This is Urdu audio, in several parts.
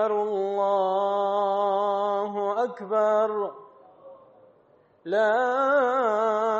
أكبر الله أكبر. لا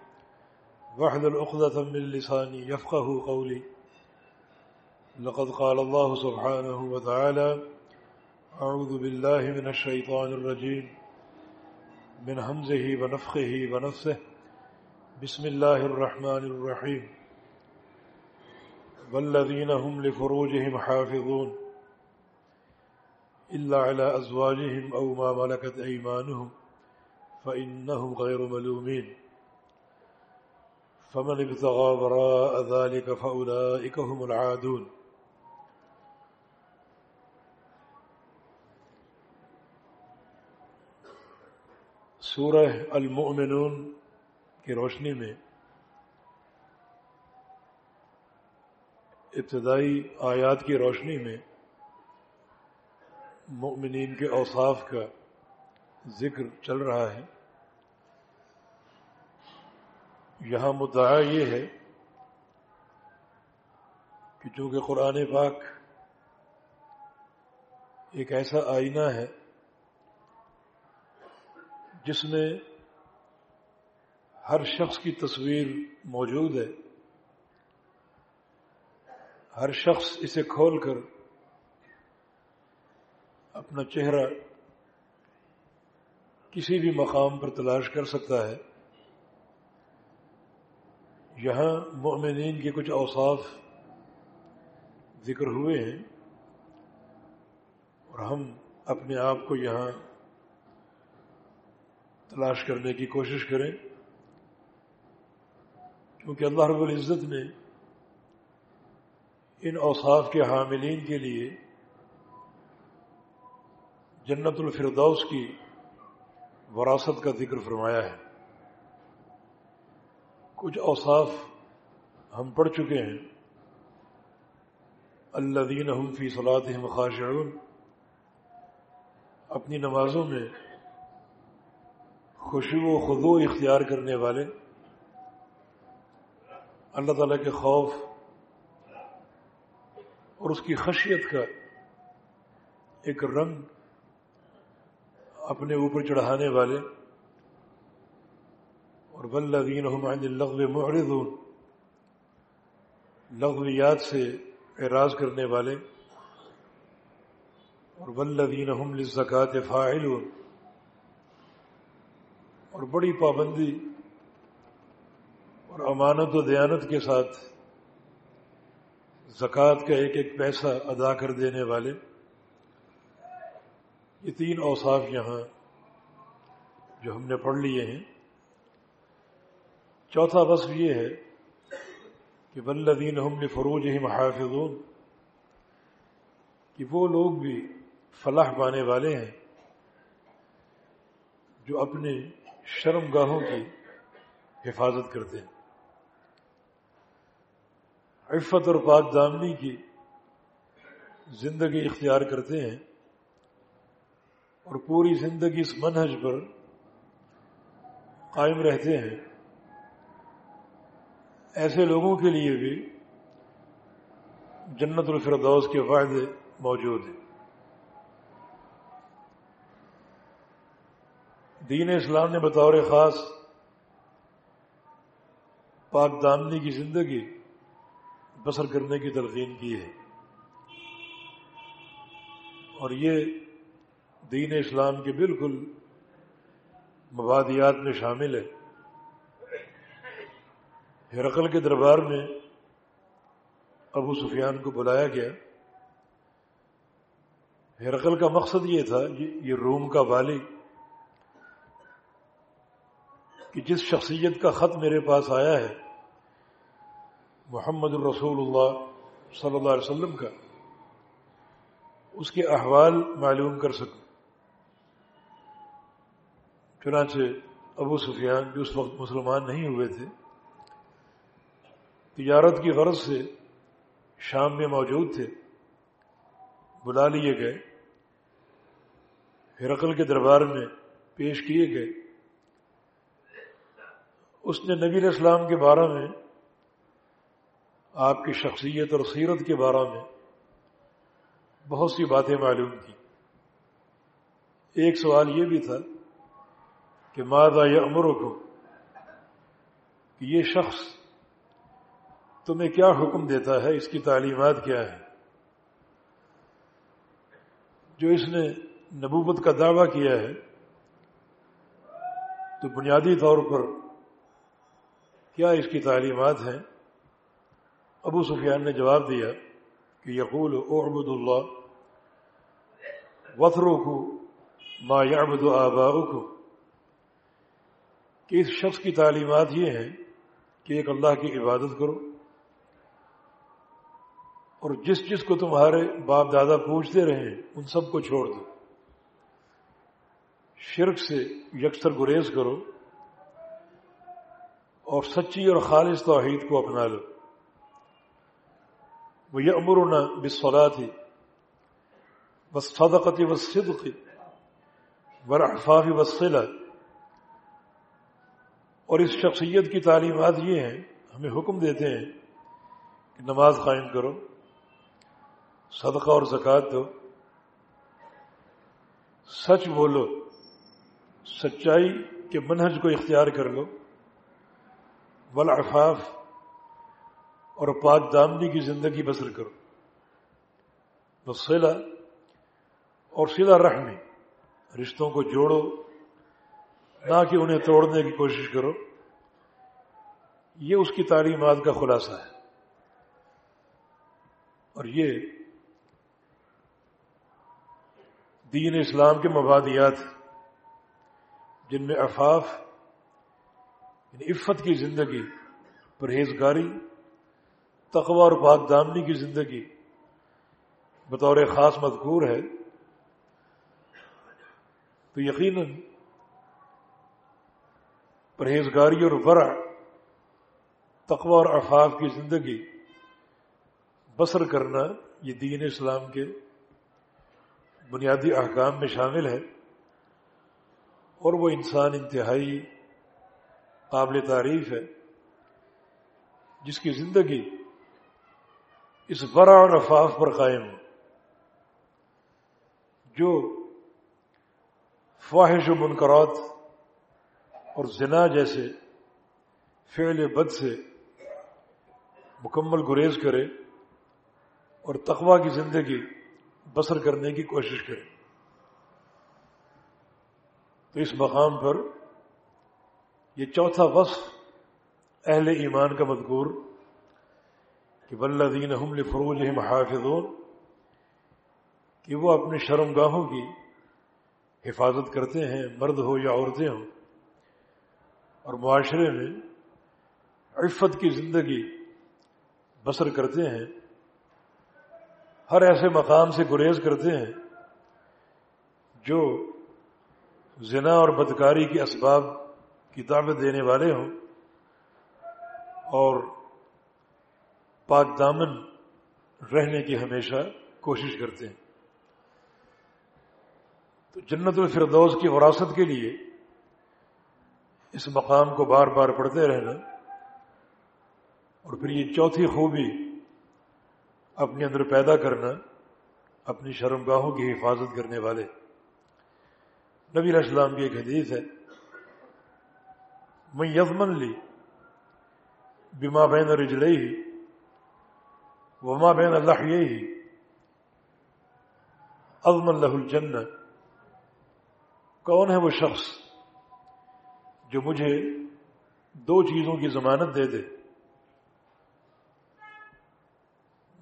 واحلل عقدة من لساني يفقه قولي. لقد قال الله سبحانه وتعالى أعوذ بالله من الشيطان الرجيم. من همزه ونفخه ونفسه. بسم الله الرحمن الرحيم. والذين هم لفروجهم حافظون. إلا على أزواجهم أو ما ملكت أيمانهم، فإنهم غير ملومين. فمن ابتغى وراء ذلك فأولئك هم العادون. سورہ المؤمنون کی روشنی میں ابتدائی آیات کی روشنی میں مؤمنین کے اوصاف کا ذکر چل رہا ہے۔ یہاں مدعا یہ ہے کہ چونکہ قرآن پاک ایک ایسا آئینہ ہے جس میں ہر شخص کی تصویر موجود ہے، ہر شخص اسے کھول کر اپنا چہرہ کسی بھی مقام پر تلاش کر سکتا ہے۔ یہاں مومنین کے کچھ اوصاف ذکر ہوئے ہیں اور ہم اپنے آپ کو یہاں تلاش کرنے کی کوشش کریں۔ کیونکہ اللہ رب العزت نے ان اوصاف کے حاملین کے لیے جنت الفردوس کی وراثت کا ذکر فرمایا ہے۔ کچھ اوصاف ہم پڑھ چکے ہیں۔ اللہ دین فی صلاح خاشعون۔ اپنی نمازوں میں خوشی و خدو اختیار کرنے والے۔ اللہ تعالیٰ کے خوف اور اس کی خشیت کا ایک رنگ اپنے اوپر چڑھانے والے۔ اور بلدین عن لغو معرضون۔ لغویات سے اعراض کرنے والے۔ اور بلدین لزکات فاعلون۔ اور بڑی پابندی اور امانت و دیانت کے ساتھ زکوٰۃ کا ایک ایک پیسہ ادا کر دینے والے۔ یہ تین اوصاف یہاں جو ہم نے پڑھ لیے ہیں۔ چوتھا وصف یہ ہے کہ بلدین ہم فروج ہی محافظون کہ وہ لوگ بھی فلاح پانے والے ہیں جو اپنے شرم گاہوں کی حفاظت کرتے ہیں۔ عفت اور پاک دامنی کی زندگی اختیار کرتے ہیں اور پوری زندگی اس منہج پر قائم رہتے ہیں۔ ایسے لوگوں کے لیے بھی جنت الفردوس کے فائدے موجود ہیں۔ دین اسلام نے بطور خاص پاک دامنی کی زندگی بسر کرنے کی تلقین کی ہے۔ اور یہ دین اسلام کے بالکل مبادیات میں شامل ہے۔ ہرقل کے دربار میں ابو سفیان کو بلایا گیا۔ ہرقل کا مقصد یہ تھا، یہ روم کا والی، کہ جس شخصیت کا خط میرے پاس آیا ہے، محمد الرسول اللہ صلی اللہ علیہ وسلم کا، اس کے احوال معلوم کر سکوں۔ چنانچہ ابو سفیان جو اس وقت مسلمان نہیں ہوئے تھے تجارت کی غرض سے شام میں موجود تھے، بلا لیے گئے۔ ہرقل کے دربار میں پیش کیے گئے۔ اس نے نبی علیہ السلام کے بارے میں، آپ کی شخصیت اور سیرت کے بارے میں بہت سی باتیں معلوم کی۔ ایک سوال یہ بھی تھا کہ مادہ یا امر کو کہ یہ شخص تمہیں کیا حکم دیتا ہے؟ اس کی تعلیمات کیا ہے جو اس نے نبوت کا دعویٰ کیا ہے، تو بنیادی طور پر کیا اس کی تعلیمات ہیں؟ ابو سفیان نے جواب دیا کہ یقول اعبد اللہ وطرو کو ما یعبد آبا کو کہ اس شخص کی تعلیمات یہ ہیں کہ ایک اللہ کی عبادت کرو۔ اور جس جس کو تمہارے باپ دادا پوچھتے رہے، ان سب کو چھوڑ دو۔ شرک سے یکسر گریز کرو اور سچی اور خالص توحید کو اپنا لو۔ وہ یہ امرنا بسلا تھی بس صدقتی و صدقی برحفافی وسیلہ اور اس شخصیت کی تعلیمات یہ ہیں، ہمیں حکم دیتے ہیں کہ نماز قائم کرو۔ صدقہ اور زکوٰۃ دو۔ سچ بولو، سچائی کے منہج کو اختیار کر لو۔ ولافاف اور پاک دامنی کی زندگی بسر کرو۔ بسلا اور سلا رحمی رشتوں کو جوڑو، نہ کہ انہیں توڑنے کی کوشش کرو۔ یہ اس کی تعلیمات کا خلاصہ ہے۔ اور یہ دین اسلام کے مبادیات جن میں افاف یعنی عفت کی زندگی، پرہیزگاری، تقوی اور پاک دامنی کی زندگی بطور خاص مذکور ہے، تو یقیناً پرہیزگاری اور ورع، تقوی اور افاف کی زندگی بسر کرنا یہ دین اسلام کے بنیادی احکام میں شامل ہے اور وہ انسان انتہائی قابل تعریف ہے، جس کی زندگی اس برا اور افاف پر قائم ہو، جو فواہش و منقرات اور زنا جیسے فعل بد سے مکمل گریز کرے اور تقوا کی زندگی بسر کرنے کی کوشش کرے تو اس مقام پر یہ چوتھا وصف اہل ایمان کا مذکور کہ ولدین حمل فروج محافظون کہ وہ اپنے شرم گاہوں کی حفاظت کرتے ہیں، مرد ہو یا عورتیں ہوں، اور معاشرے میں عفت کی زندگی بسر کرتے ہیں۔ ہر ایسے مقام سے گریز کرتے ہیں جو زنا اور بدکاری کے اسباب کی دعوت دینے والے ہوں اور پاک دامن رہنے کی ہمیشہ کوشش کرتے ہیں۔ تو جنت الفردوس کی وراثت کے لیے اس مقام کو بار بار پڑھتے رہنا اور پھر یہ چوتھی خوبی اپنے اندر پیدا کرنا، اپنی شرم گاہوں کی حفاظت کرنے والے۔ نبی السلام کی ایک حدیث ہے میں یزمن لی بیما بین رجلئی ہی وما بین اللہ ہی ازم اللہ الجن کون ہے وہ شخص جو مجھے دو چیزوں کی ضمانت دے دے؟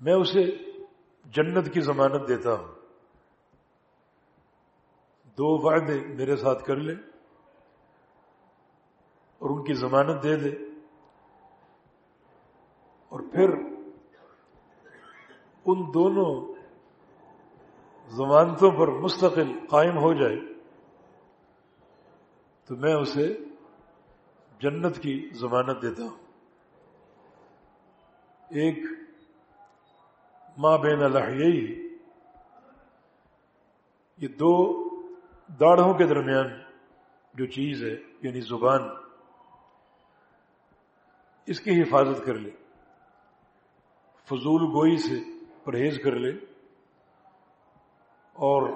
میں اسے جنت کی ضمانت دیتا ہوں۔ دو وعدے میرے ساتھ کر لے اور ان کی ضمانت دے دے۔ اور پھر ان دونوں ضمانتوں پر مستقل قائم ہو جائے تو میں اسے جنت کی ضمانت دیتا ہوں۔ ایک ماں بین الحیئی یہ دو داڑھوں کے درمیان جو چیز ہے یعنی زبان، اس کی حفاظت کر لے، فضول گوئی سے پرہیز کر لے، اور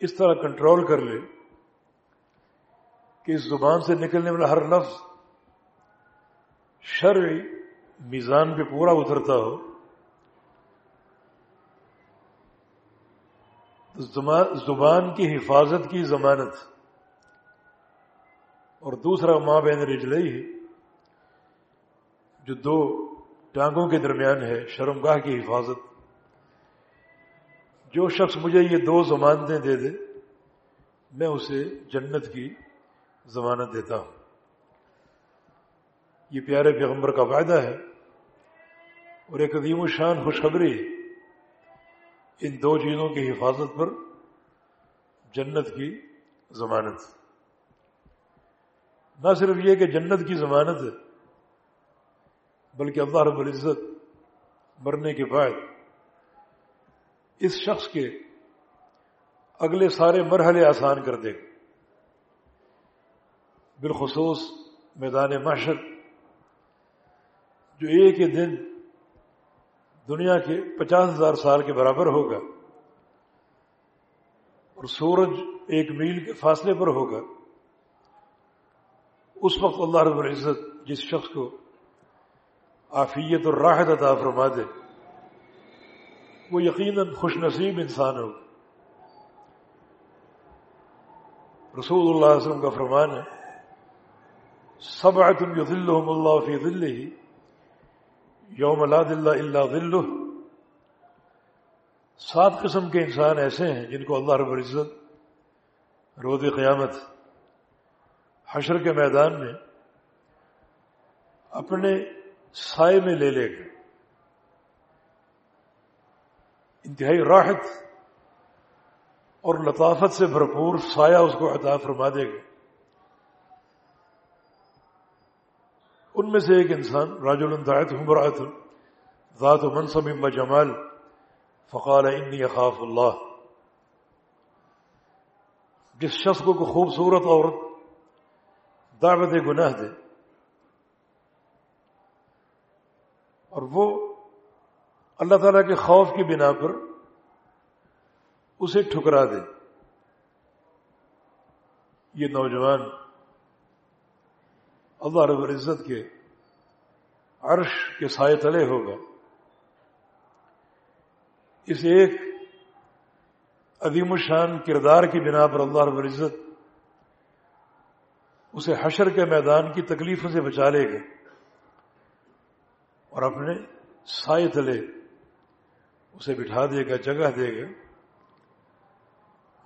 اس طرح کنٹرول کر لے کہ اس زبان سے نکلنے والا ہر لفظ شرعی میزان پہ پورا اترتا ہو زبان کی حفاظت کی ضمانت۔ اور دوسرا ماں بین رجلئی ہے، جو دو ٹانگوں کے درمیان ہے، شرمگاہ کی حفاظت۔ جو شخص مجھے یہ دو ضمانتیں دے دے، میں اسے جنت کی ضمانت دیتا ہوں۔ یہ پیارے پیغمبر کا وعدہ ہے، اور ایک عظیم و شان خوشخبری ان دو چیزوں کی حفاظت پر جنت کی ضمانت۔ نہ صرف یہ کہ جنت کی ضمانت ہے، بلکہ اللہ رب العزت مرنے کے بعد اس شخص کے اگلے سارے مرحلے آسان کر دے۔ بالخصوص میدان معاشر جو ایک ہی دن دنیا کے پچاس ہزار سال کے برابر ہوگا اور سورج ایک میل کے فاصلے پر ہوگا اس وقت اللہ رب العزت جس شخص کو آفیت اور راحت عطا فرما دے، وہ یقیناً خوش نصیب انسان ہو۔ رسول اللہ علیہ وسلم کا فرمان ہے سبعت یذلہم اللہ فی ذلہ یوم لا دل الا ذلہ سات قسم کے انسان ایسے ہیں جن کو اللہ رب العزت روز قیامت حشر کے میدان میں اپنے سائے میں لے لے گا انتہائی راحت اور لطافت سے بھرپور سایہ اس کو عطا فرما دے گا ان میں سے ایک انسان، راج الدایت حمرات ذات و منصب و جمال، فقال انی اخاف اللہ۔ جس شخص کو خوبصورت عورت دعوت گناہ دے، اور وہ اللہ تعالیٰ کے خوف کی بنا پر اسے ٹھکرا دے۔ یہ نوجوان اللہ رب العزت کے عرش کے سائے تلے ہوگا اس ایک عظیم الشان کردار کی بنا پر اللہ رب العزت اسے حشر کے میدان کی تکلیفوں سے بچا لے گا اور اپنے سائے تلے اسے بٹھا دے گا جگہ دے گا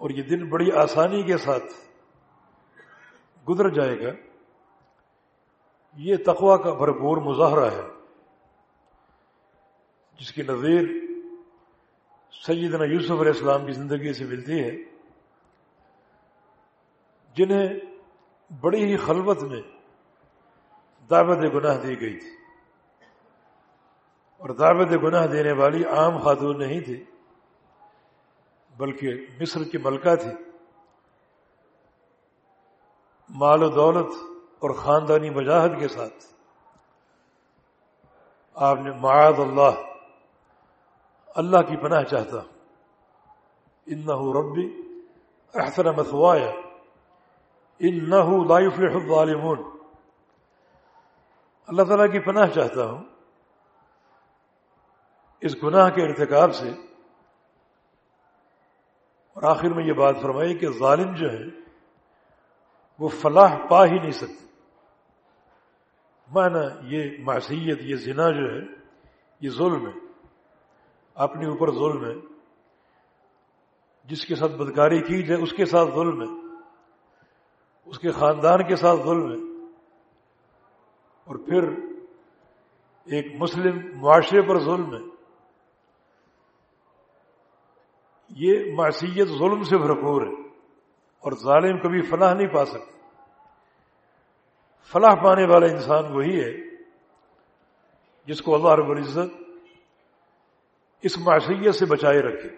اور یہ دن بڑی آسانی کے ساتھ گزر جائے گا۔ یہ تقوا کا بھرپور مظاہرہ ہے۔ جس کی نظیر سیدنا یوسف علیہ السلام کی زندگی سے ملتی ہے جنہیں بڑی ہی خلوت میں دعوت گناہ دی گئی تھی۔ اور دعوت گناہ دینے والی عام خاتون نہیں تھی، بلکہ مصر کی ملکہ تھی۔ مال و دولت اور خاندانی مجاہد کے ساتھ۔ آپ نے معاذ اللہ اللہ کی پناہ چاہتا۔ ان ربی احسن مثوایا۔ ان نہ الظالمون۔ اللہ تعالیٰ کی پناہ چاہتا ہوں۔ اس گناہ کے ارتکاب سے۔ اور آخر میں یہ بات فرمائی کہ ظالم جو ہے، وہ فلاح پا ہی نہیں سکتے مانا یہ معصیت، یہ زنا جو ہے، یہ ظلم ہے، اپنے اوپر ظلم ہے، جس کے ساتھ بدکاری کی جائے، اس کے ساتھ ظلم ہے، اس کے خاندان کے ساتھ ظلم ہے۔ اور پھر ایک مسلم معاشرے پر ظلم ہے۔ یہ معصیت ظلم سے بھرپور ہے اور ظالم کبھی فلاح نہیں پا سکتا۔ فلاح پانے والا انسان وہی ہے جس کو اللہ رب العزت اس معصیت سے بچائے رکھے۔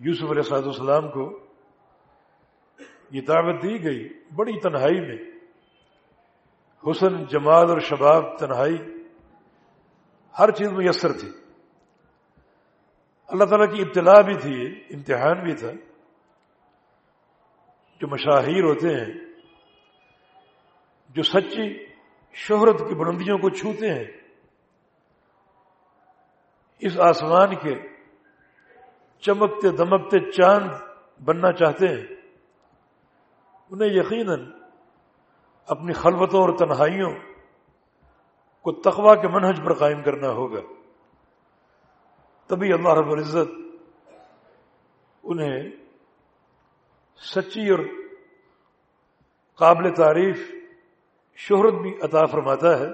یوسف علیہ صاحب السلام کو یہ دعوت دی گئی بڑی تنہائی میں۔ حسن، جمال اور شباب تنہائی ہر چیز میسر تھی۔ اللہ تعالیٰ کی ابتلا بھی تھی، امتحان بھی تھا۔ جو مشاہیر ہوتے ہیں جو سچی شہرت کی بلندیوں کو چھوتے ہیں، اس آسمان کے چمکتے دمکتے چاند بننا چاہتے ہیں۔ انہیں یقیناً اپنی خلوتوں اور تنہائیوں کو تقوا کے منہج پر قائم کرنا ہوگا۔ تبھی اللہ رب العزت انہیں سچی اور قابل تعریف شہرت بھی عطا فرماتا ہے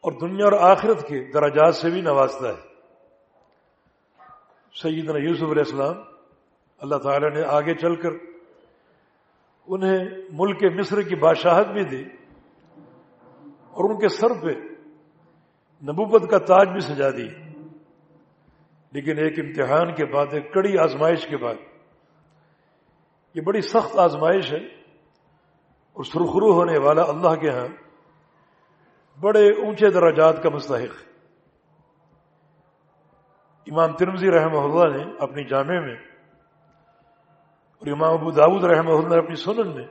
اور دنیا اور آخرت کے دراجات سے بھی نوازتا ہے۔ سیدنا یوسف علیہ السلام اللہ تعالی نے آگے چل کر انہیں ملک مصر کی بادشاہت بھی دی اور ان کے سر پہ نبوت کا تاج بھی سجا دی۔ لیکن ایک امتحان کے بعد، ایک کڑی آزمائش کے بعد، یہ بڑی سخت آزمائش ہے۔ اور سرخرو ہونے والا اللہ کے ہاں بڑے اونچے درجات کا مستحق۔ امام ترمزی رحمہ اللہ نے اپنی جامع میں اور امام ابو داود رحمہ اللہ نے اپنی سنن میں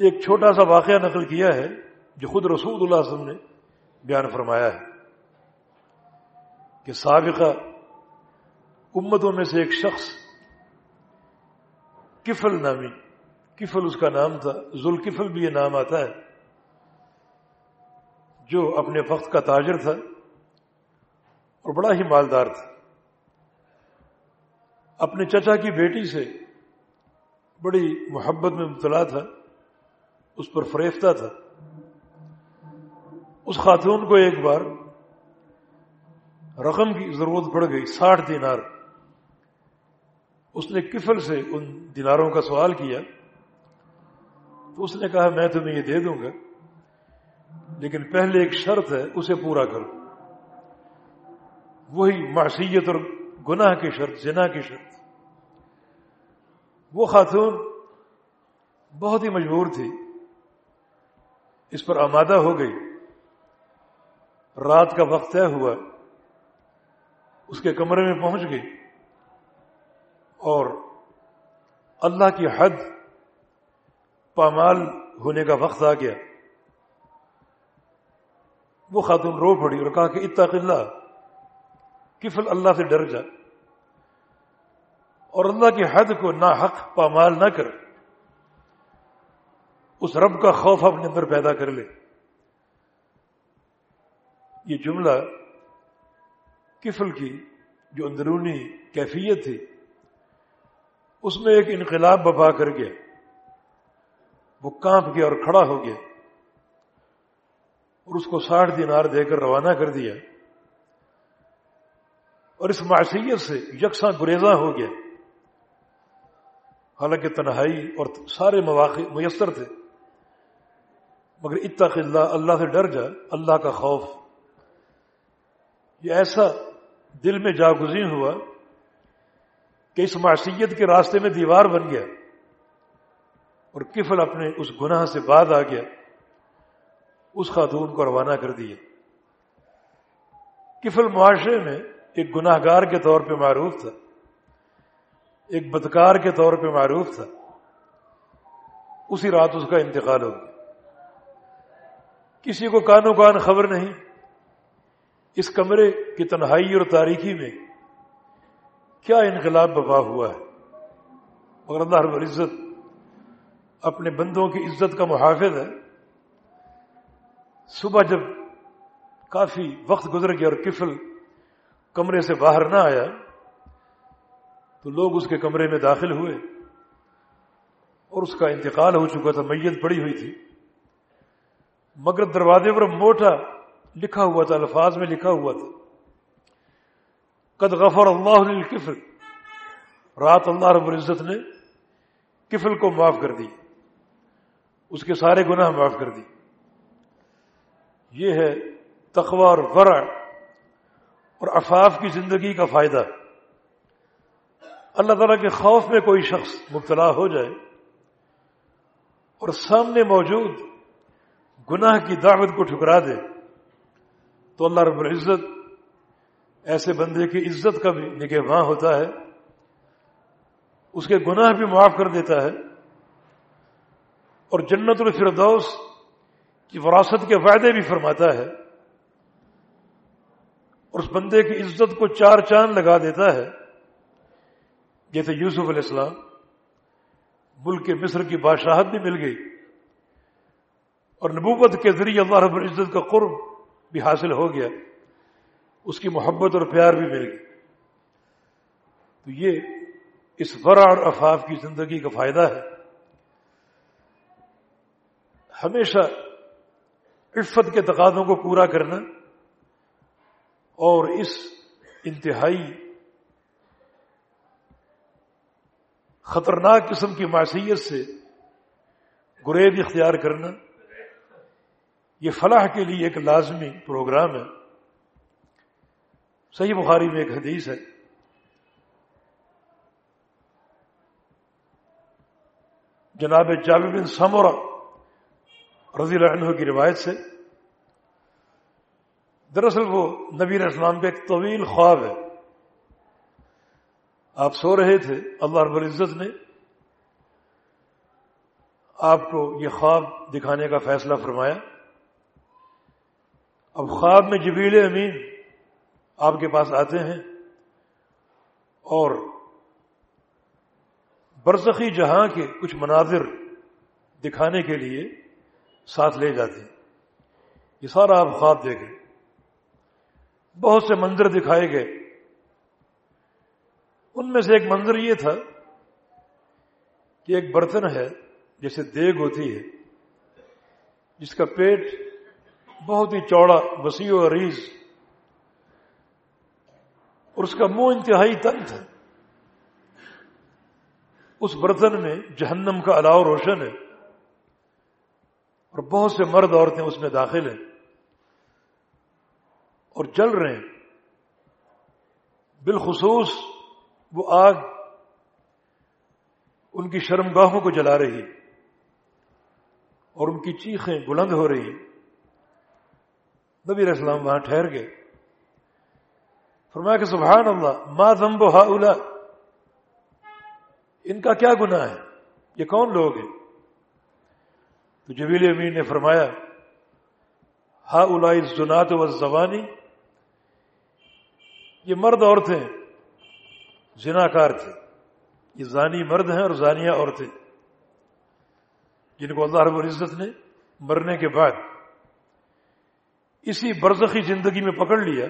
ایک چھوٹا سا واقعہ نقل کیا ہے جو خود رسول اللہ علیہ وسلم نے بیان فرمایا ہے کہ سابقہ امتوں میں سے ایک شخص کفل نامی کفل اس کا نام تھا ذوالکفل بھی یہ نام آتا ہے، جو اپنے وقت کا تاجر تھا اور بڑا ہی مالدار تھا۔ اپنے چچا کی بیٹی سے بڑی محبت میں مبتلا تھا، اس پر فریفتہ تھا۔ اس خاتون کو ایک بار رقم کی ضرورت پڑ گئی، ساٹھ دینار۔ اس نے کفل سے ان دیناروں کا سوال کیا۔ تو اس نے کہا، میں تمہیں یہ دے دوں گا، لیکن پہلے ایک شرط ہے، اسے پورا کرو۔ وہی معصیت اور گناہ کی شرط جنا کی شرط۔ وہ خاتون بہت ہی مجبور تھی۔ اس پر آمادہ ہو گئی۔ رات کا وقت طے ہوا۔ اس کے کمرے میں پہنچ گئی۔ اور اللہ کی حد پامال ہونے کا وقت آ گیا۔ وہ خاتون رو پڑی اور کہا کہ اتق اللہ، کفل اللہ سے ڈر جا۔ اور اللہ کی حد کو نہ حق پامال نہ کر۔ اس رب کا خوف اپنے اندر پیدا کر لے۔ یہ جملہ کفل کی جو اندرونی کیفیت تھی، اس میں ایک انقلاب بپا کر گیا۔ وہ کانپ گیا اور کھڑا ہو گیا اور اس کو ساٹھ دینار دے کر روانہ کر دیا اور اس معصیت سے یکساں گریزاں ہو گیا۔ حالانکہ تنہائی اور سارے مواقع میسر تھے۔ مگر اتق اللہ اللہ سے ڈر جا، اللہ کا خوف۔ یہ ایسا دل میں جاگزی ہوا کہ اس معصیت کے راستے میں دیوار بن گیا۔ اور کفل اپنے اس گناہ سے بعد آ گیا۔ اس خاتون کو روانہ کر دیا۔ کفل معاشرے میں ایک گناہ گار کے طور پہ معروف تھا۔ ایک بدکار کے طور پہ معروف تھا۔ اسی رات اس کا انتقال ہو گیا۔ کسی کو کانوں کان خبر نہیں۔ اس کمرے کی تنہائی اور تاریخی میں کیا انقلاب بپا ہوا ہے۔ مگر اللہ رب العزت اپنے بندوں کی عزت کا محافظ ہے۔ صبح جب کافی وقت گزر گیا اور کفل کمرے سے باہر نہ آیا، تو لوگ اس کے کمرے میں داخل ہوئے اور اس کا انتقال ہو چکا تھا، میت پڑی ہوئی تھی۔ مگر دروازے پر موٹا لکھا ہوا تھا، الفاظ میں لکھا ہوا تھا۔ قد غفر اللہ کفل رات اللہ رب العزت نے کفل کو معاف کر دی۔ اس کے سارے گناہ معاف کر دی۔ یہ ہے تقوی اور ورع اور افاف کی زندگی کا فائدہ۔ اللہ تعالیٰ کے خوف میں کوئی شخص مبتلا ہو جائے اور سامنے موجود گناہ کی دعوت کو ٹھکرا دے تو اللہ رب العزت ایسے بندے کی عزت کا بھی نگہباں ہوتا ہے۔ اس کے گناہ بھی معاف کر دیتا ہے۔ اور جنت الفردوس کی وراثت کے وعدے بھی فرماتا ہے اور اس بندے کی عزت کو چار چاند لگا دیتا ہے۔ جیسے یوسف علیہ السلام ملک مصر کی بادشاہت بھی مل گئی اور نبوت کے ذریعے اللہ رب العزت کا قرب بھی حاصل ہو گیا۔ اس کی محبت اور پیار بھی مل گئی۔ تو یہ اس ورع اور افاف کی زندگی کا فائدہ ہے۔ ہمیشہ عفت کے تقاضوں کو پورا کرنا اور اس انتہائی خطرناک قسم کی معصیت سے گریز اختیار کرنا، یہ فلاح کے لیے ایک لازمی پروگرام ہے۔ صحیح بخاری میں ایک حدیث ہے۔ جناب جابر بن سمورا رضی اللہ عنہ کی روایت سے، دراصل وہ نبی اسلام کا ایک طویل خواب ہے۔ آپ سو رہے تھے، اللہ رب العزت نے آپ کو یہ خواب دکھانے کا فیصلہ فرمایا۔ اب خواب میں جبیل امین آپ کے پاس آتے ہیں اور برزخی جہاں کے کچھ مناظر دکھانے کے لیے ساتھ لے جاتے یہ سارا آپ خواب دیکھیں۔ بہت سے منظر دکھائے گئے۔ ان میں سے ایک منظر یہ تھا کہ ایک برتن ہے جیسے دیگ ہوتی ہے، جس کا پیٹ بہت ہی چوڑا، وسیع و عریض، اور اس کا منہ انتہائی تنگ ہے اس برتن میں جہنم کا الاؤ روشن ہے۔ اور بہت سے مرد عورتیں اس میں داخل ہیں اور جل رہے ہیں۔ بالخصوص وہ آگ ان کی شرم گاہوں کو جلا رہی اور ان کی چیخیں بلند ہو رہی نبی اسلام وہاں ٹھہر گئے۔ فرمایا کہ سبحان اللہ ما ذنب ہا ان کا کیا گناہ ہے؟ یہ کون لوگ ہیں؟ تو جبیل امین نے فرمایا ہا الا زنات و زبانی یہ مرد عورتیں زناکار تھے۔ یہ زانی مرد ہیں اور زانیہ عورتیں۔ جن کو اللہ رب العزت نے مرنے کے بعد اسی برزخی زندگی میں پکڑ لیا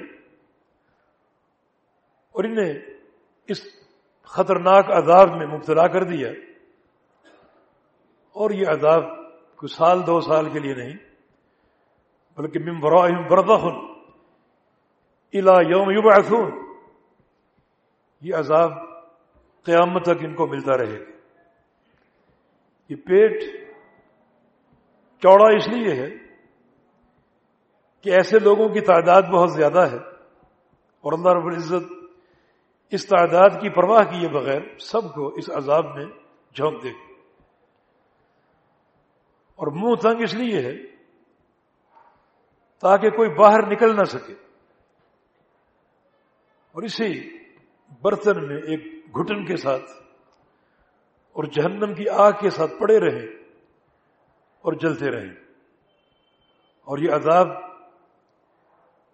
اور انہیں اس خطرناک عذاب میں مبتلا کر دیا اور یہ عذاب کوئی سال دو سال کے لیے نہیں، بلکہ ممبراہم بردخن الا یوم یبعثون۔ یہ عذاب قیامت تک ان کو ملتا رہے گا۔ یہ پیٹ چوڑا اس لیے ہے کہ ایسے لوگوں کی تعداد بہت زیادہ ہے اور اللہ رب العزت اس تعداد کی پرواہ کیے بغیر سب کو اس عذاب میں جھونک دے گا۔ اور منہ تنگ اس لیے ہے تاکہ کوئی باہر نکل نہ سکے۔ اور اسی برتن میں ایک گھٹن کے ساتھ اور جہنم کی آگ کے ساتھ پڑے رہے اور جلتے رہے۔ اور یہ عذاب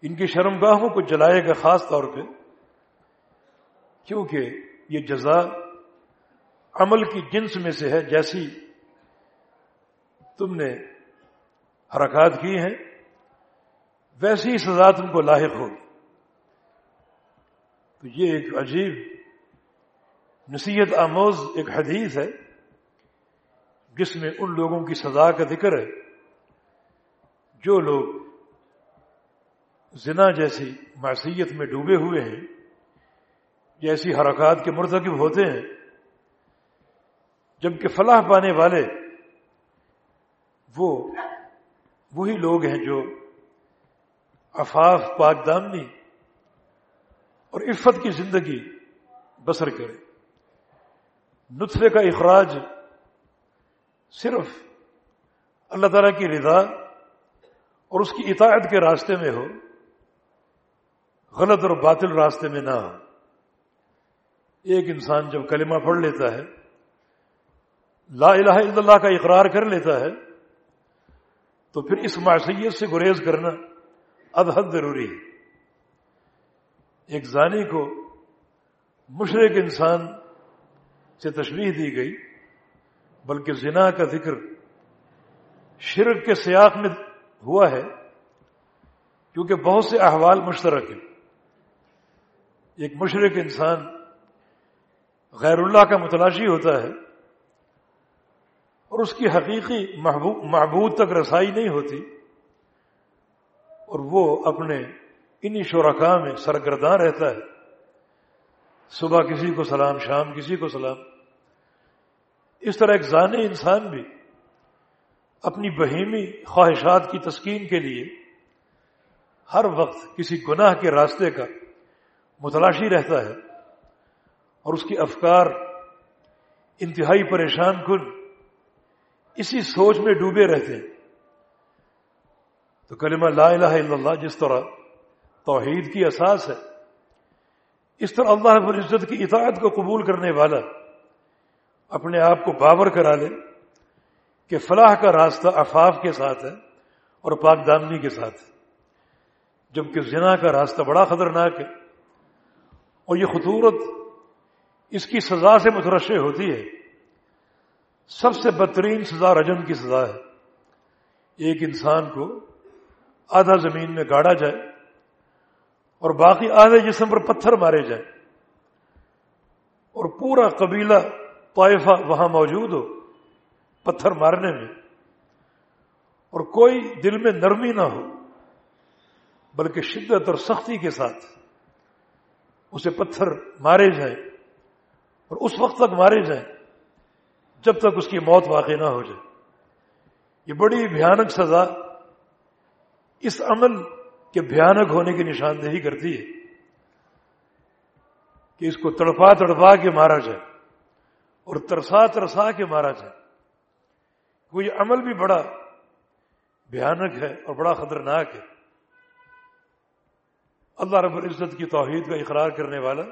ان کی شرم گاہوں کو جلائے گا خاص طور پہ، کیونکہ یہ جزا عمل کی جنس میں سے ہے، جیسی تم نے حرکات کی ہیں، ویسی سزا تم کو لاحق ہوگی۔ تو یہ ایک عجیب نصیحت آموز ایک حدیث ہے، جس میں ان لوگوں کی سزا کا ذکر ہے، جو لوگ زنا جیسی معصیت میں ڈوبے ہوئے ہیں جیسی حرکات کے مرتکب ہوتے ہیں، جبکہ فلاح پانے والے وہ وہی لوگ ہیں جو افاف پاک دامنی اور عفت کی زندگی بسر کرے نطفے کا اخراج صرف اللہ تعالی کی رضا اور اس کی اطاعت کے راستے میں ہو، غلط اور باطل راستے میں نہ ہو۔ ایک انسان جب کلمہ پڑھ لیتا ہے، لا الہ الا اللہ کا اقرار کر لیتا ہے تو پھر اس معصیت سے گریز کرنا ادحد ضروری ہے۔ ایک زانی کو مشرق انسان سے تشریح دی گئی، بلکہ زنا کا ذکر شرک کے سیاق میں ہوا ہے، کیونکہ بہت سے احوال مشترک ہیں۔ ایک مشرق انسان غیر اللہ کا متلاشی ہوتا ہے اور اس کی حقیقی معبود تک رسائی نہیں ہوتی اور وہ اپنے انہی شرکا میں سرگرداں رہتا ہے۔ صبح کسی کو سلام، شام کسی کو سلام۔ اس طرح ایک زانے انسان بھی اپنی بہیمی خواہشات کی تسکین کے لیے ہر وقت کسی گناہ کے راستے کا متلاشی رہتا ہے اور اس کی افکار انتہائی پریشان کن اسی سوچ میں ڈوبے رہتے ہیں۔ تو کلمہ لا الہ الا اللہ جس طرح توحید کی اساس ہے، اس طرح اللہ رب العزت کی اطاعت کو قبول کرنے والا اپنے آپ کو باور کرا لے کہ فلاح کا راستہ افاف کے ساتھ ہے اور پاک دامنی کے ساتھ ہے۔ جبکہ زنا کا راستہ بڑا خطرناک ہے اور یہ خطورت اس کی سزا سے مترشع ہوتی ہے۔ سب سے بدترین سزا رجم کی سزا ہے۔ ایک انسان کو آدھا زمین میں گاڑا جائے اور باقی آدھے جسم پر پتھر مارے جائیں اور پورا قبیلہ طائفہ وہاں موجود ہو پتھر مارنے میں اور کوئی دل میں نرمی نہ ہو، بلکہ شدت اور سختی کے ساتھ اسے پتھر مارے جائیں اور اس وقت تک مارے جائیں۔ جب تک اس کی موت واقع نہ ہو جائے۔ یہ بڑی بھیانک سزا اس عمل کے بھیانک ہونے کی نشاندہی کرتی ہے کہ اس کو تڑپا تڑپا کے مارا جائے اور ترسا ترسا کے مارا جائے۔ وہ یہ عمل بھی بڑا بھیانک ہے اور بڑا خطرناک ہے۔ اللہ رب العزت کی توحید کا اقرار کرنے والا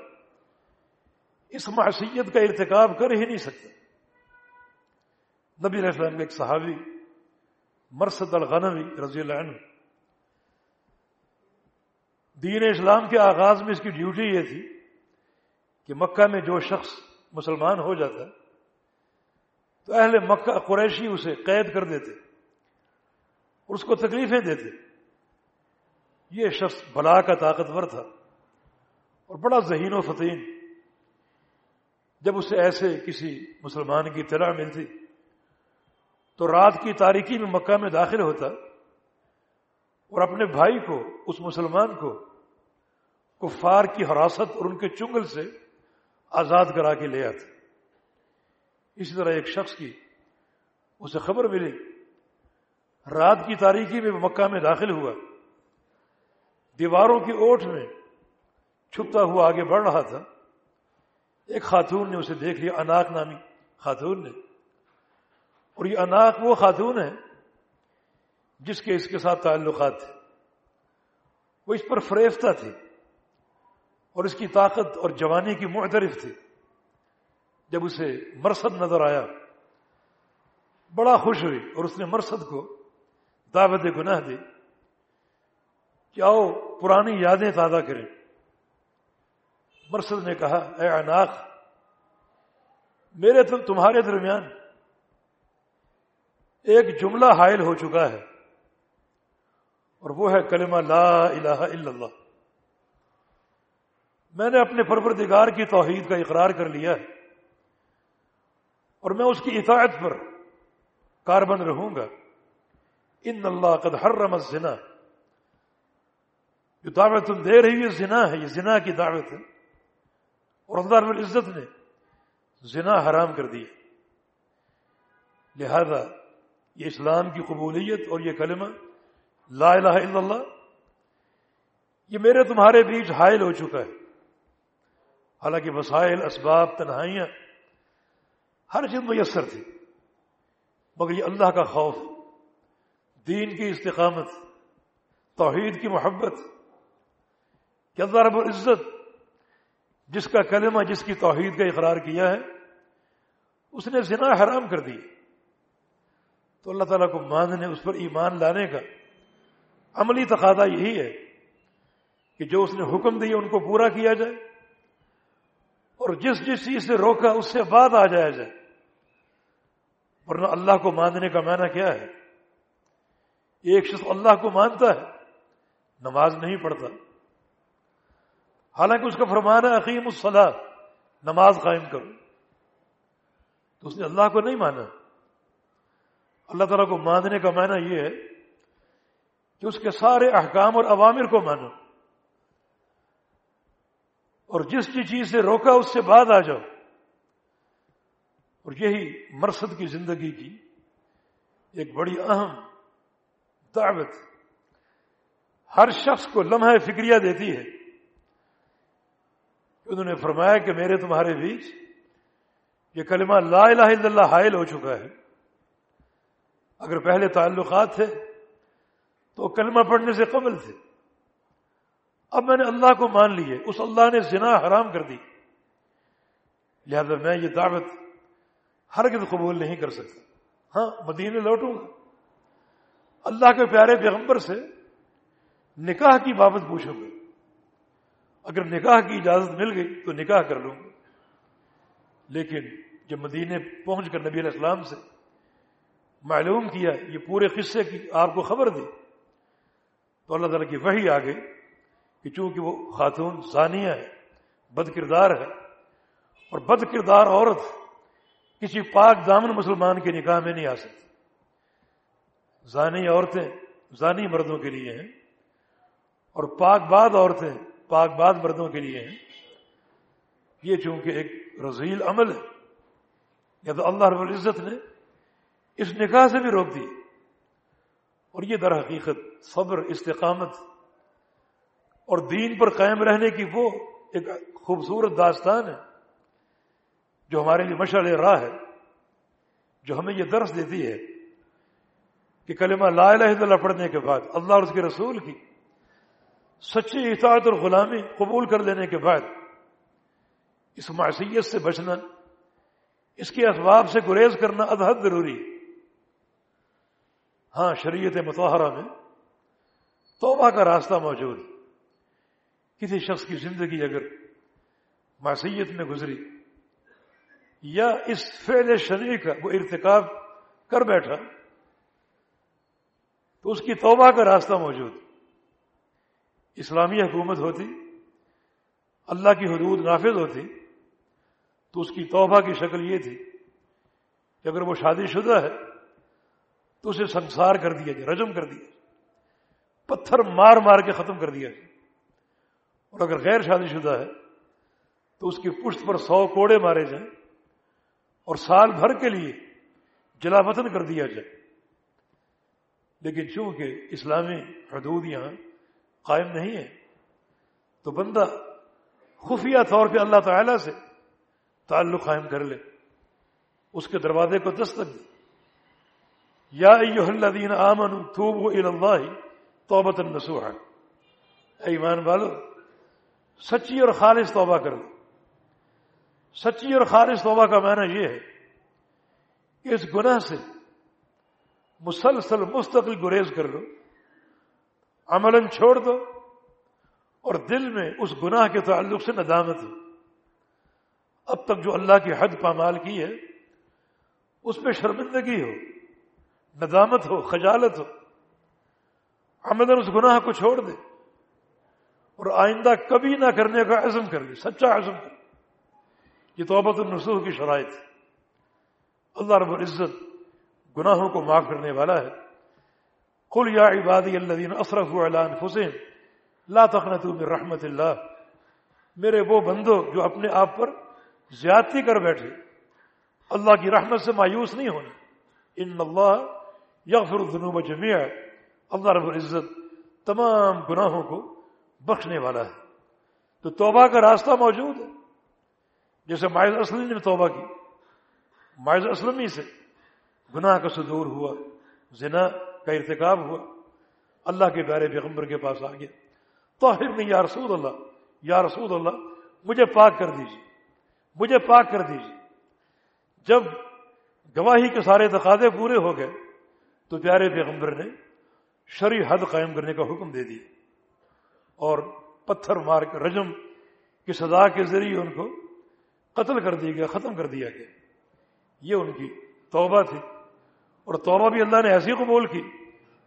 اس معصیت کا ارتکاب کر ہی نہیں سکتا۔ نبی علیہ السلام کے ایک صحابی مرسد الغنوی رضی اللہ عنہ، دین اسلام کے آغاز میں اس کی ڈیوٹی یہ تھی کہ مکہ میں جو شخص مسلمان ہو جاتا، تو اہل مکہ قریشی اسے قید کر دیتے اور اس کو تکلیفیں دیتے۔ یہ شخص بلا کا طاقتور تھا اور بڑا ذہین و فتین جب اسے ایسے کسی مسلمان کی اطلاع ملتی تو رات کی تاریکی میں مکہ میں داخل ہوتا اور اپنے بھائی کو، اس مسلمان کو کفار کی حراست اور ان کے چنگل سے آزاد کرا کے لے آتے۔ اسی طرح ایک شخص کی اسے خبر ملی، رات کی تاریکی میں مکہ میں داخل ہوا، دیواروں کی اوٹ میں چھپتا ہوا آگے بڑھ رہا تھا۔ ایک خاتون نے اسے دیکھ لیا، اناک نامی خاتون نے۔ اور یہ اناک وہ خاتون ہے جس کے اس کے ساتھ تعلقات تھے۔ وہ اس پر فریفتہ تھی اور اس کی طاقت اور جوانی کی معترف تھی جب اسے مرسد نظر آیا، بڑا خوش ہوئی اور اس نے مرسد کو دعوت گناہ دی کہ آؤ پرانی یادیں تازہ کریں۔ مرسد نے کہا، اے اناخ میرے تمہارے درمیان ایک جملہ حائل ہو چکا ہے اور وہ ہے کلمہ لا الہ الا اللہ۔ میں نے اپنے پروردگار کی توحید کا اقرار کر لیا ہے اور میں اس کی اطاعت پر کاربند رہوں گا۔ ان اللہ قد حرم الزنا۔ جو دعوت تم دے رہی ہے، زنا ہے، یہ زنا کی دعوت ہے۔ اور اللہ رب العزت نے زنا حرام کر دی لہذا یہ اسلام کی قبولیت اور یہ کلمہ لا الہ الا اللہ، یہ میرے تمہارے بیچ حائل ہو چکا ہے۔ حالانکہ وسائل، اسباب، تنہائیاں ہر چیز میسر تھی، مگر یہ اللہ کا خوف، دین کی استقامت، توحید کی محبت، کہ اللہ رب العزت جس کا کلمہ، جس کی توحید کا اقرار کیا ہے، اس نے زنا حرام کر دی۔ تو اللہ تعالیٰ کو ماننے، اس پر ایمان لانے کا عملی تقاضا یہی ہے کہ جو اس نے حکم دیا ان کو پورا کیا جائے اور جس جس چیز سے روکا، اس سے بعد آ جایا جائے۔ ورنہ اللہ کو ماننے کا معنی کیا ہے؟ ایک شخص اللہ کو مانتا ہے، نماز نہیں پڑھتا۔ حالانکہ اس کا فرمان ہے عقیم الصلاح نماز قائم کرو۔ تو اس نے اللہ کو نہیں مانا۔ اللہ تعالیٰ کو ماننے کا معنی یہ ہے کہ اس کے سارے احکام اور عوامر کو مانو اور جس چیز سے روکا اس سے بعد آ جاؤ اور یہی مرسد کی زندگی کی ایک بڑی اہم دعوت ہر شخص کو لمحہ فکریہ دیتی ہے انہوں نے فرمایا کہ میرے تمہارے بیچ یہ کلمہ لا الہ الا اللہ حائل ہو چکا ہے اگر پہلے تعلقات تھے تو کلمہ پڑھنے سے قبل تھے۔ اب میں نے اللہ کو مان لیے، اس اللہ نے زنا حرام کر دی۔ لہذا میں یہ دعوت ہرگز قبول نہیں کر سکتا۔ ہاں مدینے لوٹوں گا۔ اللہ کے پیارے پیغمبر سے نکاح کی بابت پوچھوں گا۔ اگر نکاح کی اجازت مل گئی تو نکاح کر لوں گا۔ لیکن جب مدینے پہنچ کر نبی علیہ السلام سے معلوم کیا یہ پورے قصے کی آپ کو خبر دی تو اللہ تعالیٰ کی وہی آ گئی کہ چونکہ وہ خاتون ثانیہ ہے، بد کردار ہے، اور بد کردار عورت کسی پاک دامن مسلمان کے نکاح میں نہیں آ سکتی۔ زانی عورتیں زانی مردوں کے لیے ہیں اور پاک باد عورتیں پاک باد مردوں کے لیے ہیں۔ یہ چونکہ ایک رضیل عمل ہے۔ یا تو اللہ رب العزت نے اس نکاح سے بھی روک دی۔ اور یہ در حقیقت صبر، استقامت اور دین پر قائم رہنے کی وہ ایک خوبصورت داستان ہے جو ہمارے لیے مشعل راہ ہے، جو ہمیں یہ درس دیتی ہے کہ کلمہ لا الہ الا اللہ پڑھنے کے بعد، اللہ اور اس کے رسول کی سچی اطاعت اور غلامی قبول کر لینے کے بعد، اس معصیت سے بچنا، اس کے اسباب سے گریز کرنا ادحد ضروری ہے۔ ہاں شریعت متحرہ میں توبہ کا راستہ موجود کسی شخص کی زندگی اگر معصیت میں گزری یا اس فعل شنی کا وہ ارتکاب کر بیٹھا، تو اس کی توبہ کا راستہ موجود اسلامی حکومت ہوتی، اللہ کی حدود نافذ ہوتی، تو اس کی توبہ کی شکل یہ تھی کہ اگر وہ شادی شدہ ہے تو اسے سنسار کر دیا جائے، رجم کر دیا پتھر مار مار کے ختم کر دیا جائے۔ اور اگر غیر شادی شدہ ہے، تو اس کی پشت پر سو کوڑے مارے جائیں اور سال بھر کے لیے جلا وطن کر دیا جائے۔ لیکن چونکہ اسلامی حدود یہاں قائم نہیں ہے تو بندہ خفیہ طور پہ اللہ تعالی سے تعلق قائم کر لے، اس کے دروازے کو دستک دے۔ یا ایوہ الذین آمنوا توبوا اللہ توبت النسوحا ایمان والو. سچی اور خالص توبہ کر لو سچی اور خالص توبہ کا معنی یہ ہے کہ اس گناہ سے مسلسل مستقل گریز کر لو عمل چھوڑ دو، اور دل میں اس گناہ کے تعلق سے ندامت ہو۔ اب تک جو اللہ کی حد پامال کی ہے، اس میں شرمندگی ہو۔ ندامت ہو، خجالت ہو۔ عمل اس گناہ کو چھوڑ دے۔ اور آئندہ کبھی نہ کرنے کا عزم کر لے سچا عزم کر۔ یہ توبت النسوح کی شرائط۔ اللہ رب العزت گناہوں کو معاف کرنے والا ہے۔ قل یا عبادی الذین اسرفوا علی انفسهم لا تقنطوا من رحمت اللہ۔ میرے وہ بندو جو اپنے آپ پر زیادتی کر بیٹھے۔ اللہ کی رحمت سے مایوس نہیں ہونا۔ ان اللہ یغفر الذنوب جميعا اللہ رب العزت تمام گناہوں کو بخشنے والا ہے۔ تو توبہ کا راستہ موجود ہے۔ جیسے مائز اسلم نے توبہ کی۔ مائز اسلمی سے گناہ کا صدور ہوا، زنا کا ارتکاب ہوا۔ اللہ کے پیارے پیغمبر کے پاس آ گیا توحر نہیں یا رسول اللہ، یا رسول اللہ، مجھے پاک کر دیجیے مجھے پاک کر دیجیے جب گواہی کے سارے تقاضے پورے ہو گئے تو پیارے پیغمبر نے شرع حد قائم کرنے کا حکم دے دیا اور پتھر مار کر رجم کی سزا کے ذریعے ان کو قتل کر دیا گیا، ختم کر دیا گیا۔ یہ ان کی توبہ تھی۔ اور توبہ بھی اللہ نے ایسی قبول کی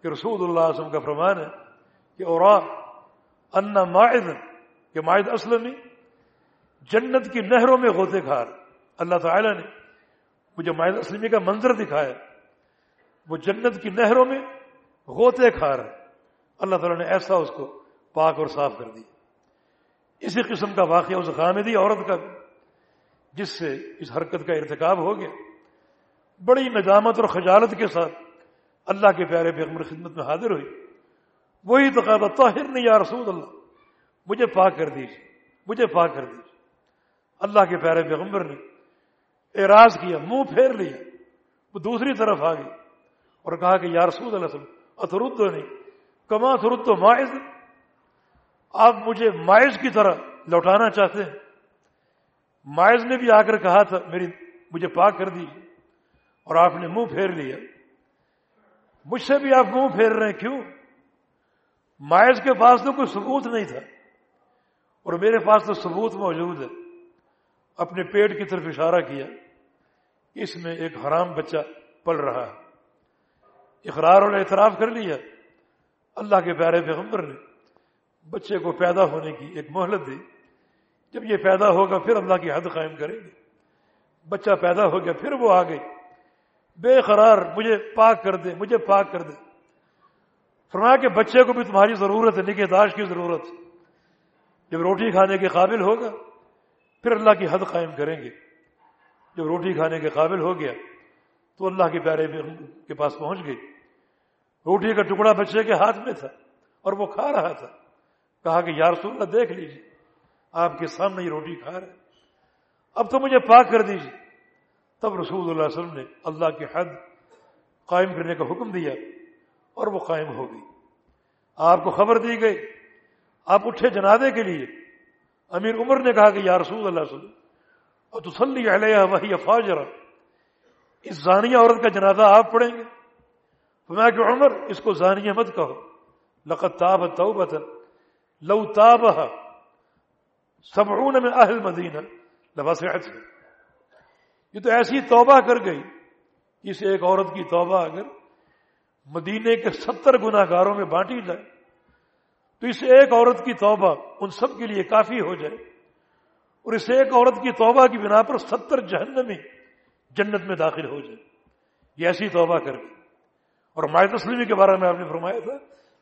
کہ رسول اللہ وسلم کا فرمان ہے کہ اور انا ماعد، کہ ماعد اسلم جنت کی نہروں میں غوطے کھار اللہ تعالی نے مجھے ماعد اسلمی کا منظر دکھایا۔ وہ جنت کی نہروں میں غوطے کھار اللہ تعالیٰ نے ایسا اس کو پاک اور صاف کر دیا۔ اسی قسم کا واقعہ اس غامدی عورت کا جس سے اس حرکت کا ارتکاب ہو گیا۔ بڑی ندامت اور خجالت کے ساتھ اللہ کے پیارے پیغمبر خدمت میں حاضر ہوئی۔ وہی تقاضا طاہر نہیں یا رسول اللہ، مجھے پاک کر دیجیے، مجھے پاک کر دیجیے۔ اللہ کے پیارے پیغمبر نے اعراض کیا، منہ پھیر لیا، وہ دوسری طرف آ گئی۔ اور کہا کہ یا رسول اللہ اترد نہیں۔ کما ترد تو ماعز۔ آپ مجھے مائز کی طرح لوٹانا چاہتے ہیں۔ مائز نے بھی آ کر کہا تھا، میری، مجھے پاک کر دی اور آپ نے منہ پھیر لیا۔ مجھ سے بھی آپ منہ پھیر رہے ہیں، کیوں؟ مائز کے پاس تو کوئی ثبوت نہیں تھا۔ اور میرے پاس تو ثبوت موجود ہے۔ اپنے پیٹ کی طرف اشارہ کیا۔ اس میں ایک حرام بچہ پل رہا ہے۔ اقرار اور اعتراف کر لیا۔ اللہ کے پیارے پیغمبر نے بچے کو پیدا ہونے کی ایک مہلت دی۔ جب یہ پیدا ہوگا پھر اللہ کی حد قائم کریں گے۔ بچہ پیدا ہو گیا پھر وہ آ گئی۔ بے قرار، مجھے پاک کر دے، مجھے پاک کر دے۔ فرمایا کہ بچے کو بھی تمہاری ضرورت ہے نگہداشت کی ضرورت۔ جب روٹی کھانے کے قابل ہوگا، پھر اللہ کی حد قائم کریں گے۔ جب روٹی کھانے کے قابل ہو گیا، تو اللہ کے پیارے کے پاس پہنچ گئی۔ روٹی کا ٹکڑا بچے کے ہاتھ میں تھا اور وہ کھا رہا تھا۔ کہا کہ یار اللہ دیکھ لیجیے آپ کے سامنے یہ روٹی کھا رہے اب تو مجھے پاک کر دیجیے تب رسول اللہ علیہ وسلم نے اللہ کی حد قائم کرنے کا حکم دیا اور وہ قائم ہو گئی۔ آپ کو خبر دی گئی۔ آپ اٹھے جنادے کے لیے۔ امیر عمر نے کہا کہ یا رسول اللہ علیہ وسلم اور تسلی علیہ وہی افاجر اس زانیہ عورت کا جنازہ آپ پڑھیں گے۔ میں کہ عمر، اس کو زانیہ مت کہو۔ لقد تاب توبتا، لو تابها سبعون من اہل مدینہ لبسعت یہ تو ایسی توبہ کر گئی، اس ایک عورت کی توبہ اگر مدینے کے ستر گناہ گاروں میں بانٹی جائے، تو اس ایک عورت کی توبہ ان سب کے لیے کافی ہو جائے۔ اور اس ایک عورت کی توبہ کی بنا پر ستر جہنمی جنت میں داخل ہو جائے۔ یہ ایسی توبہ کر گئی۔ اور مائ تسلیمی کے بارے میں آپ نے فرمایا تھا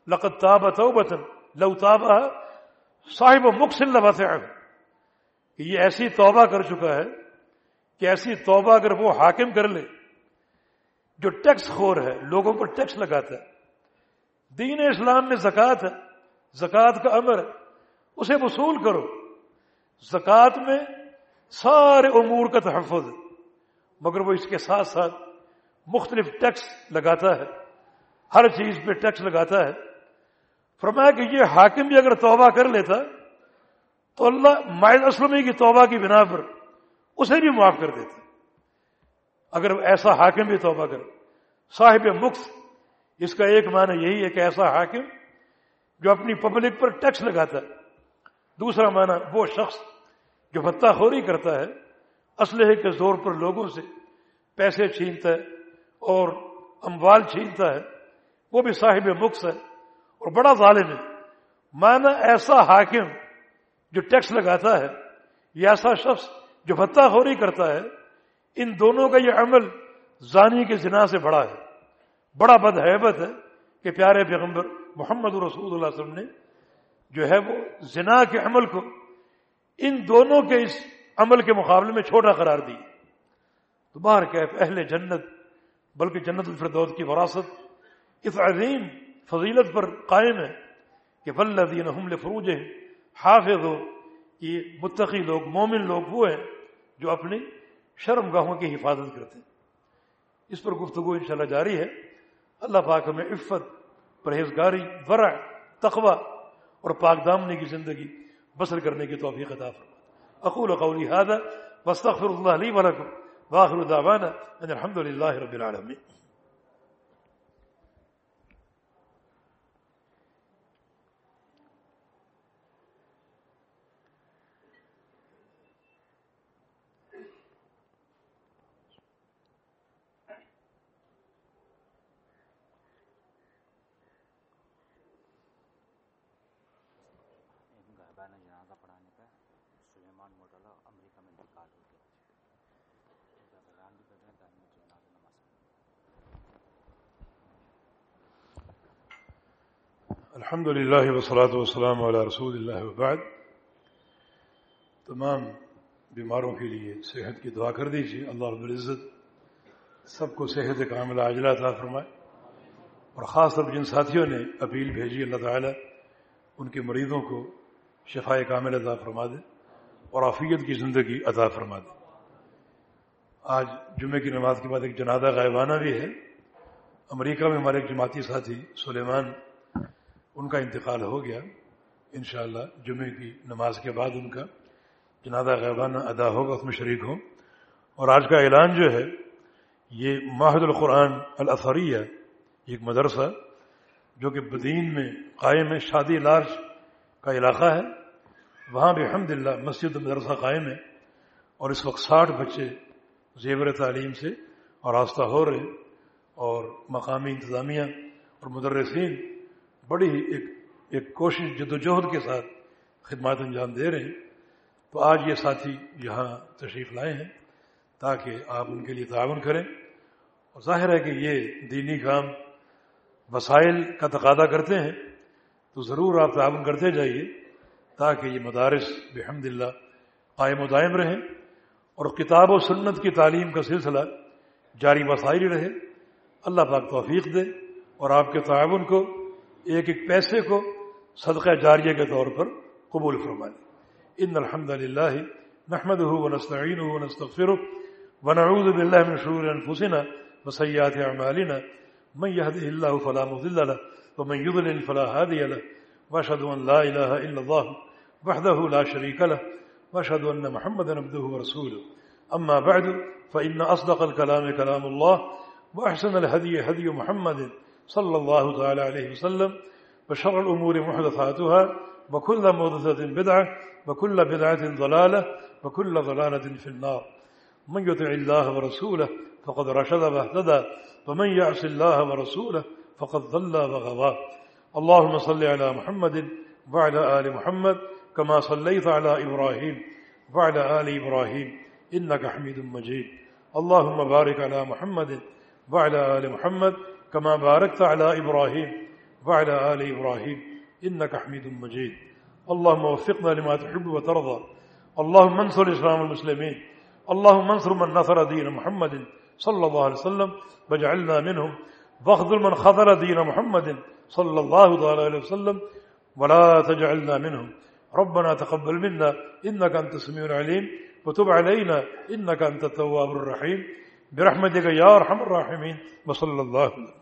لقت تاب توبتن لو تابا صاحب مکسل لبا سے یہ ایسی توبہ کر چکا ہے کہ ایسی توبہ اگر وہ حاکم کر لے، جو ٹیکس خور ہے، لوگوں پر ٹیکس لگاتا ہے، دین اسلام میں زکوٰۃ ہے، زکوٰۃ کا امر ہے، اسے وصول کرو۔ زکوٰۃ میں سارے امور کا تحفظ ہے، مگر وہ اس کے ساتھ ساتھ مختلف ٹیکس لگاتا ہے۔ ہر چیز پہ ٹیکس لگاتا ہے۔ فرمایا کہ یہ حاکم بھی اگر توبہ کر لیتا تو اللہ مائد اسلمی کی توبہ کی بنا پر اسے بھی معاف کر دیتا۔ اگر ایسا حاکم بھی توبہ کرے۔ صاحب مخت اس کا ایک معنی یہی ہے کہ ایسا حاکم جو اپنی پبلک پر ٹیکس لگاتا ہے۔ دوسرا معنی وہ شخص جو بتہ خوری کرتا ہے، اسلحے کے زور پر لوگوں سے پیسے چھینتا ہے اور اموال چھینتا ہے۔ وہ بھی صاحب مخص ہے اور بڑا ظالم ہے۔ مانا ایسا حاکم جو ٹیکس لگاتا ہے یا ایسا شخص جو بھتہ خوری کرتا ہے، ان دونوں کا یہ عمل زانی کے زنا سے بڑا ہے۔ بڑا بد حیبت ہے کہ پیارے پیغمبر محمد رسول اللہ علیہ وسلم نے جو ہے وہ زنا کے عمل کو ان دونوں کے اس عمل کے مقابلے میں چھوٹا قرار دی تو باہر کہ اہل جنت، بلکہ جنت الفردوت کی وراثت اس عظیم فضیلت پر قائم ہے کہ ولدین حمل فروج حافظ ہو یہ متقی لوگ، مومن لوگ وہ ہیں جو اپنی شرم گاہوں کی حفاظت کرتے ہیں۔ اس پر گفتگو انشاءاللہ جاری ہے۔ اللہ پاک ہمیں عفت، پرہیزگاری، ورع، تقوی اور پاک دامنی کی زندگی بسر کرنے کی توفیق عطا فرما اقول قولی هذا واستغفر الله لي ولكم واخر دعوانا ان الحمد لله رب العالمين۔ الحمد للہ وسلاۃ والسلام علیہ رسول اللہ وبعد. تمام بیماروں کے لیے صحت کی دعا کر دیجیے اللہ رب العزت سب کو صحت کاملہ عاجلہ تھا فرمائے. اور خاص طور جن ساتھیوں نے اپیل بھیجی، اللہ تعالیٰ ان کے مریضوں کو شفا کامل عطا فرما دے اور عافیت کی زندگی عطا فرما دے. آج جمعے کی نماز کے بعد ایک جنازہ غائبانہ بھی ہے. امریکہ میں ہمارے ایک جماعتی ساتھی سلیمان ان کا انتقال ہو گیا۔ انشاءاللہ جمعے کی نماز کے بعد ان کا جنازہ غیبانہ ادا ہوگا، اس میں شریک ہوں۔ اور آج کا اعلان جو ہے، یہ ماہد القرآن الاثریہ ایک مدرسہ جو کہ بدین میں قائم ہے، شادی لارج کا علاقہ ہے۔ وہاں بھی الحمد للہ مسجد مدرسہ قائم ہے۔ اور اس وقت ساٹھ بچے زیور تعلیم سے آراستہ ہو رہے اور مقامی انتظامیہ اور مدرسین بڑی ہی ایک ایک کوشش جد و جہد کے ساتھ خدمات انجام دے رہے ہیں۔ تو آج یہ ساتھی یہاں تشریف لائے ہیں تاکہ آپ ان کے لیے تعاون کریں۔ اور ظاہر ہے کہ یہ دینی کام وسائل کا تقاضا کرتے ہیں۔ تو ضرور آپ تعاون کرتے جائیے تاکہ یہ مدارس بحمد اللہ قائم و دائم رہیں اور کتاب و سنت کی تعلیم کا سلسلہ جاری وسائل رہے۔ اللہ پاک توفیق دے اور آپ کے تعاون کو ایک ایک پیسے کو صدقہ جاریہ کے طور پر قبول فرما لے ان الحمد للہ نحمد ہُو و ونعوذ باللہ من شرور انفسنا وسیات اعمالنا۔ من يهده الله فلا مضل له ومن يضلل فلا هادي له واشهد ان لا اله الا الله وحده لا شريك له واشهد ان محمدا عبده ورسوله۔ اما بعد، فان اصدق الكلام كلام الله واحسن الهدي هدي محمد صلى الله تعالى عليه وسلم وشر الأمور محدثاتها وكل محدثة بدعة وكل بدعة ضلالة وكل ضلالة في النار. من يطع الله ورسوله فقد رشد واهتدى ومن يعص الله ورسوله فقد ضل وغضى اللهم صل على محمد وعلى آل محمد كما صليت على إبراهيم وعلى آل إبراهيم إنك حميد مجيد. اللهم بارك على محمد وعلى آل محمد كما باركت على إبراهيم وعلى آل إبراهيم إنك حميد مجيد. اللهم وفقنا لما تحب وترضى. اللهم انصر الإسلام المسلمين. اللهم انصر من نصر دين محمد صلى الله عليه وسلم واجعلنا منهم. واخذل من خذل دين محمد صلى الله عليه وسلم. ولا تجعلنا منهم. ربنا تقبل منا. إنك أنت السميع العليم. وتب علينا. إنك أنت التواب الرحيم. برحمتك يا أرحم الراحمين. وصلى الله عليه وسلم.